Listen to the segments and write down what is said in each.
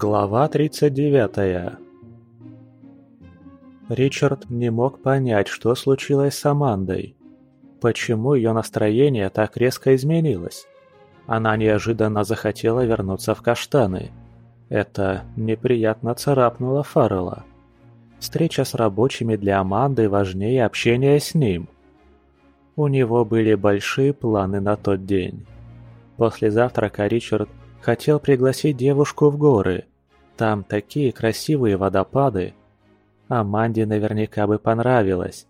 Глава 39 Ричард не мог понять, что случилось с Амандой. Почему ее настроение так резко изменилось? Она неожиданно захотела вернуться в каштаны. Это неприятно царапнуло Фаррелла. Встреча с рабочими для Аманды важнее общения с ним. У него были большие планы на тот день. После завтрака Ричард хотел пригласить девушку в горы. Там такие красивые водопады. Аманде наверняка бы понравилось.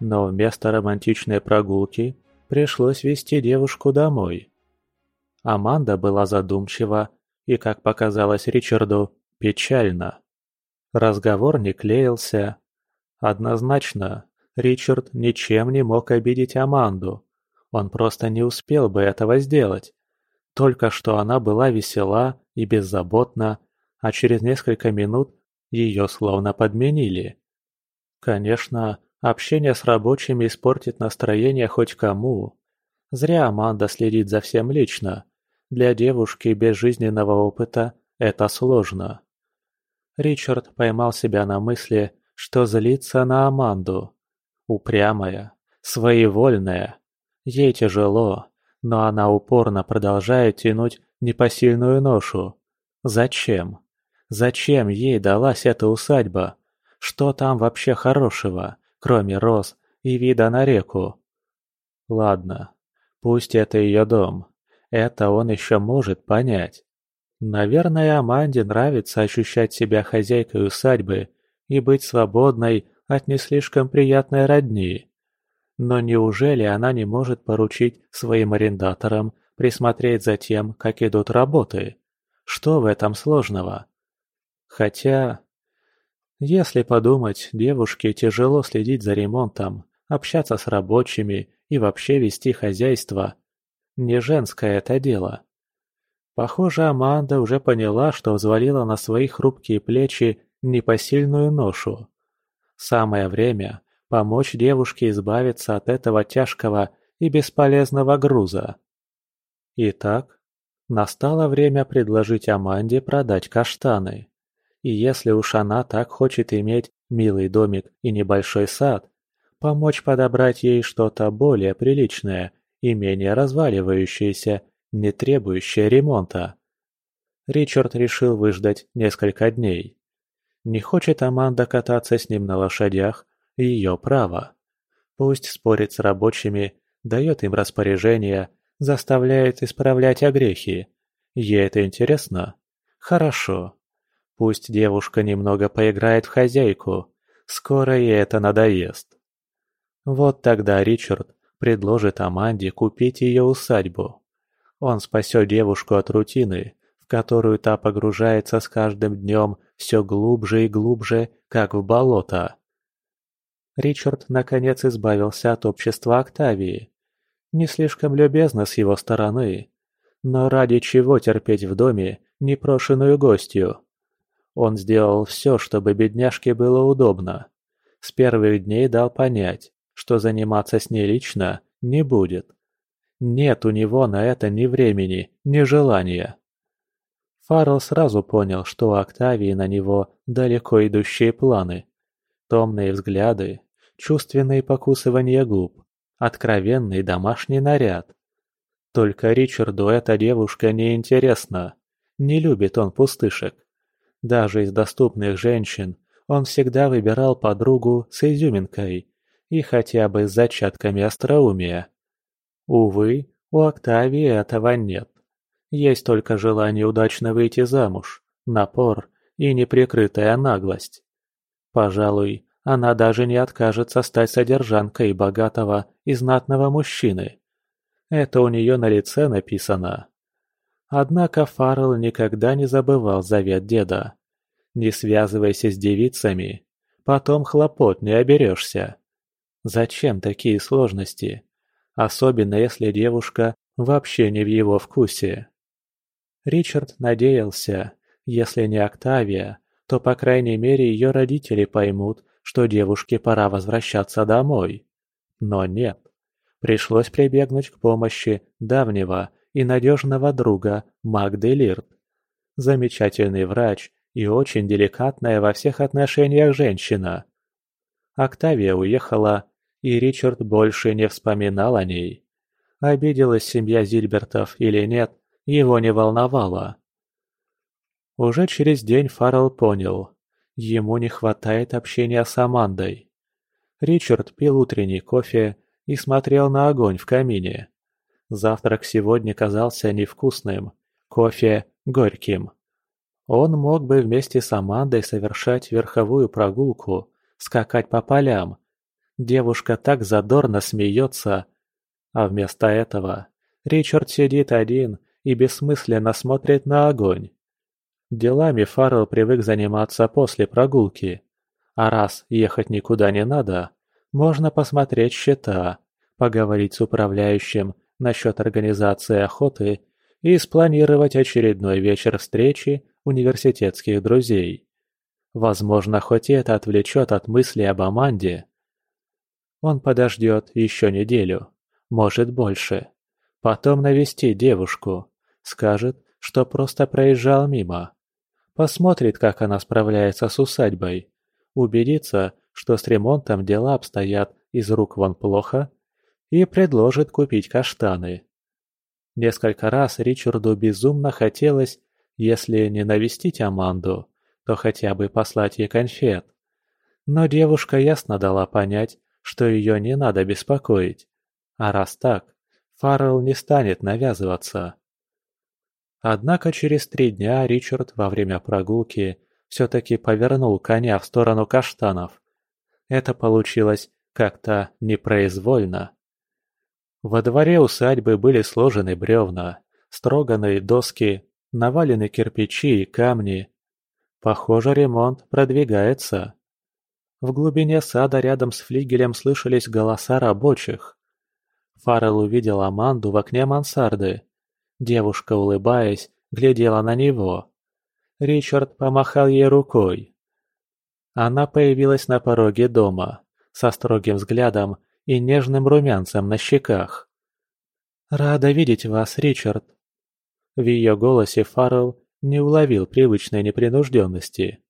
Но вместо романтичной прогулки пришлось вести девушку домой. Аманда была задумчива и, как показалось Ричарду, печальна. Разговор не клеился. Однозначно, Ричард ничем не мог обидеть Аманду. Он просто не успел бы этого сделать. Только что она была весела и беззаботна, а через несколько минут ее словно подменили. Конечно, общение с рабочими испортит настроение хоть кому. Зря Аманда следит за всем лично. Для девушки без жизненного опыта это сложно. Ричард поймал себя на мысли, что злится на Аманду. Упрямая, своевольная. Ей тяжело, но она упорно продолжает тянуть непосильную ношу. Зачем? Зачем ей далась эта усадьба? Что там вообще хорошего, кроме роз и вида на реку? Ладно, пусть это ее дом. Это он еще может понять. Наверное, Аманде нравится ощущать себя хозяйкой усадьбы и быть свободной от не слишком приятной родни. Но неужели она не может поручить своим арендаторам присмотреть за тем, как идут работы? Что в этом сложного? Хотя, если подумать, девушке тяжело следить за ремонтом, общаться с рабочими и вообще вести хозяйство. Не женское это дело. Похоже, Аманда уже поняла, что взвалила на свои хрупкие плечи непосильную ношу. Самое время помочь девушке избавиться от этого тяжкого и бесполезного груза. Итак, настало время предложить Аманде продать каштаны. И если уж она так хочет иметь милый домик и небольшой сад, помочь подобрать ей что-то более приличное и менее разваливающееся не требующая ремонта. Ричард решил выждать несколько дней. Не хочет Аманда кататься с ним на лошадях, ее право. Пусть спорит с рабочими, дает им распоряжения, заставляет исправлять огрехи. Ей это интересно? Хорошо. Пусть девушка немного поиграет в хозяйку, скоро ей это надоест. Вот тогда Ричард предложит Аманде купить ее усадьбу. Он спасет девушку от рутины, в которую та погружается с каждым днем все глубже и глубже, как в болото. Ричард наконец избавился от общества Октавии. Не слишком любезно с его стороны, но ради чего терпеть в доме непрошенную гостью? Он сделал все, чтобы бедняжке было удобно. С первых дней дал понять, что заниматься с ней лично не будет. Нет у него на это ни времени, ни желания. Фаррелл сразу понял, что у Октавии на него далеко идущие планы. Томные взгляды, чувственные покусывания губ, откровенный домашний наряд. Только Ричарду эта девушка не интересна. Не любит он пустышек. Даже из доступных женщин он всегда выбирал подругу с изюминкой и хотя бы с зачатками остроумия. Увы, у Октавии этого нет. Есть только желание удачно выйти замуж, напор и неприкрытая наглость. Пожалуй, она даже не откажется стать содержанкой богатого и знатного мужчины. Это у нее на лице написано. Однако Фаррелл никогда не забывал завет деда. Не связывайся с девицами, потом хлопот не оберешься. Зачем такие сложности? особенно если девушка вообще не в его вкусе. Ричард надеялся, если не Октавия, то по крайней мере ее родители поймут, что девушке пора возвращаться домой. Но нет. Пришлось прибегнуть к помощи давнего и надежного друга Магды Лирт. Замечательный врач и очень деликатная во всех отношениях женщина. Октавия уехала, и Ричард больше не вспоминал о ней. Обиделась семья Зильбертов или нет, его не волновало. Уже через день Фаррелл понял, ему не хватает общения с Амандой. Ричард пил утренний кофе и смотрел на огонь в камине. Завтрак сегодня казался невкусным, кофе – горьким. Он мог бы вместе с Амандой совершать верховую прогулку, скакать по полям. Девушка так задорно смеется. А вместо этого Ричард сидит один и бессмысленно смотрит на огонь. Делами Фаррелл привык заниматься после прогулки. А раз ехать никуда не надо, можно посмотреть счета, поговорить с управляющим насчет организации охоты и спланировать очередной вечер встречи университетских друзей. Возможно, хоть это отвлечет от мысли об Аманде. Он подождет еще неделю, может больше. Потом навестит девушку, скажет, что просто проезжал мимо. Посмотрит, как она справляется с усадьбой. Убедится, что с ремонтом дела обстоят из рук вон плохо, и предложит купить каштаны. Несколько раз Ричарду безумно хотелось, если не навестить Аманду, то хотя бы послать ей конфет. Но девушка ясно дала понять, что ее не надо беспокоить. А раз так, Фаррелл не станет навязываться. Однако через три дня Ричард во время прогулки все-таки повернул коня в сторону каштанов. Это получилось как-то непроизвольно. Во дворе усадьбы были сложены бревна, строганные доски, навалены кирпичи и камни. Похоже, ремонт продвигается. В глубине сада рядом с флигелем слышались голоса рабочих. Фаррелл увидел Аманду в окне мансарды. Девушка, улыбаясь, глядела на него. Ричард помахал ей рукой. Она появилась на пороге дома, со строгим взглядом и нежным румянцем на щеках. «Рада видеть вас, Ричард!» В ее голосе Фаррелл не уловил привычной непринужденности.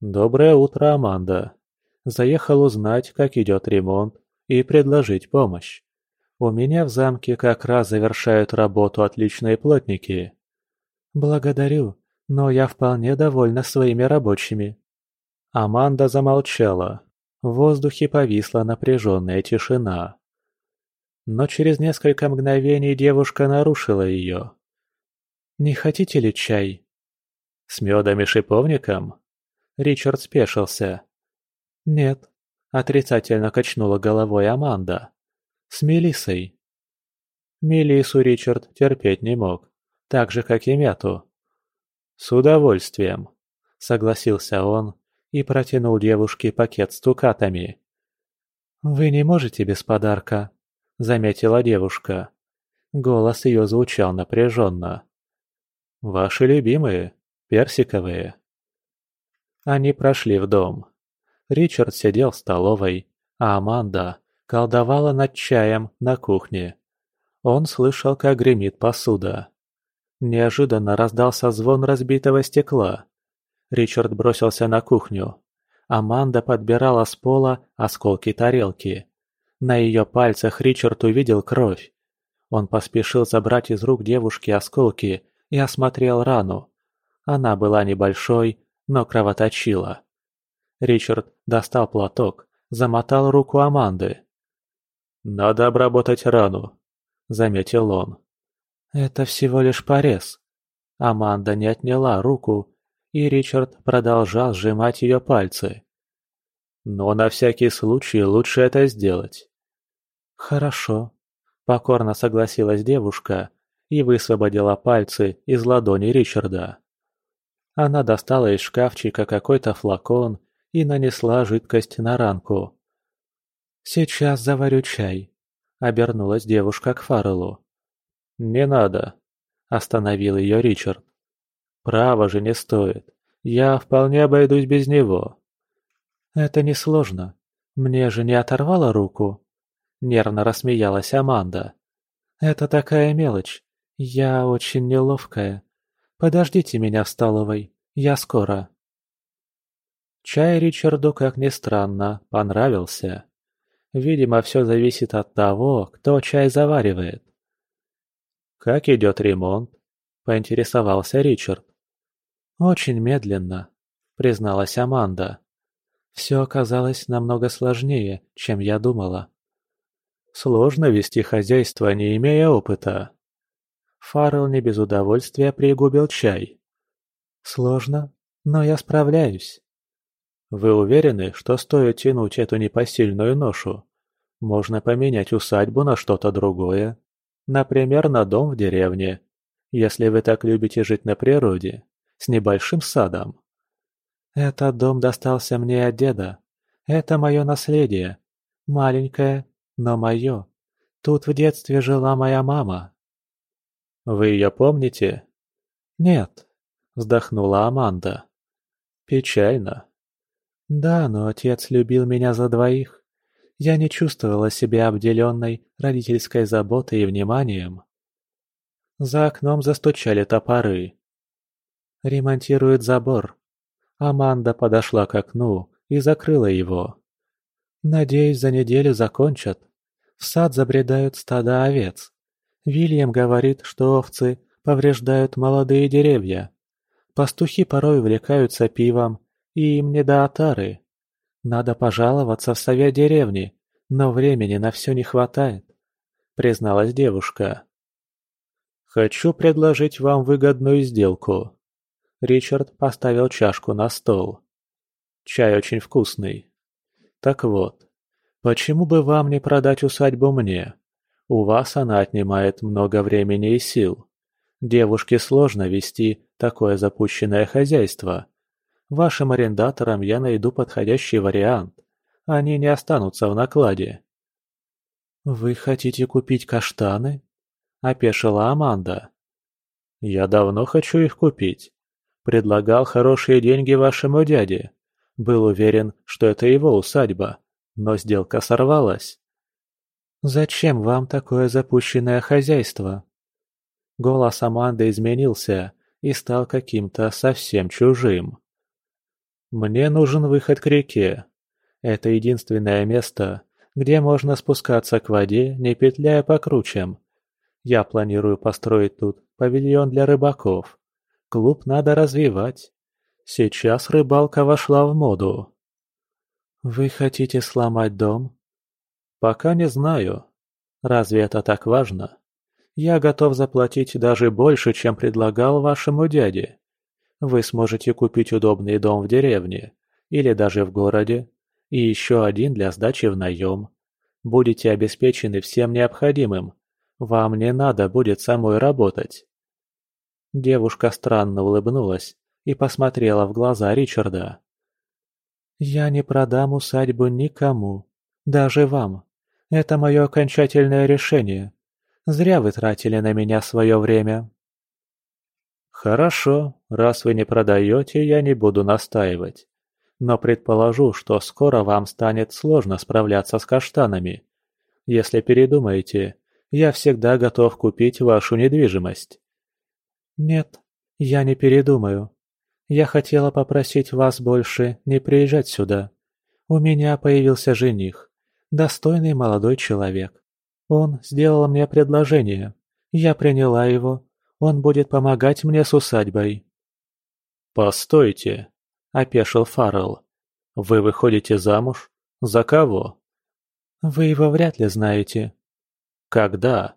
«Доброе утро, Аманда. Заехал узнать, как идет ремонт, и предложить помощь. У меня в замке как раз завершают работу отличные плотники». «Благодарю, но я вполне довольна своими рабочими». Аманда замолчала. В воздухе повисла напряженная тишина. Но через несколько мгновений девушка нарушила ее. «Не хотите ли чай?» «С медом и шиповником?» Ричард спешился. «Нет», — отрицательно качнула головой Аманда. «С Мелиссой». Мелиссу Ричард терпеть не мог, так же, как и мяту. «С удовольствием», — согласился он и протянул девушке пакет с тукатами. «Вы не можете без подарка», — заметила девушка. Голос ее звучал напряженно. «Ваши любимые, персиковые». Они прошли в дом. Ричард сидел в столовой, а Аманда колдовала над чаем на кухне. Он слышал, как гремит посуда. Неожиданно раздался звон разбитого стекла. Ричард бросился на кухню. Аманда подбирала с пола осколки тарелки. На ее пальцах Ричард увидел кровь. Он поспешил забрать из рук девушки осколки и осмотрел рану. Она была небольшой, но кровоточила. Ричард достал платок, замотал руку Аманды. «Надо обработать рану», — заметил он. «Это всего лишь порез». Аманда не отняла руку, и Ричард продолжал сжимать ее пальцы. «Но на всякий случай лучше это сделать». «Хорошо», — покорно согласилась девушка и высвободила пальцы из ладони Ричарда. Она достала из шкафчика какой-то флакон и нанесла жидкость на ранку. «Сейчас заварю чай», — обернулась девушка к Фарреллу. «Не надо», — остановил ее Ричард. «Право же не стоит. Я вполне обойдусь без него». «Это несложно. Мне же не оторвало руку?» Нервно рассмеялась Аманда. «Это такая мелочь. Я очень неловкая. Подождите меня в столовой. Я скоро». Чай Ричарду, как ни странно, понравился. Видимо, все зависит от того, кто чай заваривает. «Как идет ремонт?» – поинтересовался Ричард. «Очень медленно», – призналась Аманда. «Все оказалось намного сложнее, чем я думала». «Сложно вести хозяйство, не имея опыта». Фаррелл не без удовольствия пригубил чай. «Сложно, но я справляюсь». «Вы уверены, что стоит тянуть эту непосильную ношу? Можно поменять усадьбу на что-то другое. Например, на дом в деревне, если вы так любите жить на природе, с небольшим садом. Этот дом достался мне от деда. Это мое наследие. Маленькое, но мое. Тут в детстве жила моя мама. Вы ее помните? Нет, вздохнула Аманда. Печально. Да, но отец любил меня за двоих. Я не чувствовала себя обделенной родительской заботой и вниманием. За окном застучали топоры. Ремонтирует забор. Аманда подошла к окну и закрыла его. Надеюсь, за неделю закончат. В сад забредают стада овец. Вильям говорит, что овцы повреждают молодые деревья. Пастухи порой увлекаются пивом, и им не до отары. Надо пожаловаться в совет деревни, но времени на все не хватает», — призналась девушка. «Хочу предложить вам выгодную сделку». Ричард поставил чашку на стол. «Чай очень вкусный. Так вот, почему бы вам не продать усадьбу мне? У вас она отнимает много времени и сил. Девушке сложно вести такое запущенное хозяйство. Вашим арендаторам я найду подходящий вариант. Они не останутся в накладе». «Вы хотите купить каштаны?» – опешила Аманда. «Я давно хочу их купить. Предлагал хорошие деньги вашему дяде. Был уверен, что это его усадьба, но сделка сорвалась». «Зачем вам такое запущенное хозяйство?» Голос Аманды изменился и стал каким-то совсем чужим. Мне нужен выход к реке. Это единственное место, где можно спускаться к воде, не петляя по кручам. Я планирую построить тут павильон для рыбаков. Клуб надо развивать. Сейчас рыбалка вошла в моду. Вы хотите сломать дом? Пока не знаю. Разве это так важно? Я готов заплатить даже больше, чем предлагал вашему дяде. Вы сможете купить удобный дом в деревне или даже в городе и еще один для сдачи в наем. Будете обеспечены всем необходимым. Вам не надо будет самой работать. Девушка странно улыбнулась и посмотрела в глаза Ричарда. «Я не продам усадьбу никому, даже вам. Это мое окончательное решение. Зря вы тратили на меня свое время». «Хорошо, раз вы не продаете, я не буду настаивать. Но предположу, что скоро вам станет сложно справляться с каштанами. Если передумаете, я всегда готов купить вашу недвижимость». «Нет, я не передумаю. Я хотела попросить вас больше не приезжать сюда. У меня появился жених, достойный молодой человек. Он сделал мне предложение. Я приняла его он будет помогать мне с усадьбой». «Постойте», — опешил Фаррелл. «Вы выходите замуж? За кого?» «Вы его вряд ли знаете». «Когда?»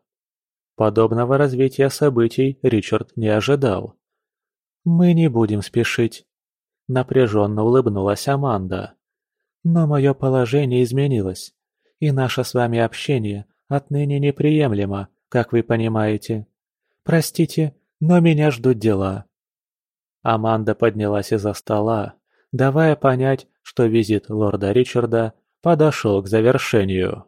Подобного развития событий Ричард не ожидал. «Мы не будем спешить», — напряженно улыбнулась Аманда. «Но мое положение изменилось, и наше с вами общение отныне неприемлемо, как вы понимаете. «Простите, но меня ждут дела». Аманда поднялась из-за стола, давая понять, что визит лорда Ричарда подошел к завершению.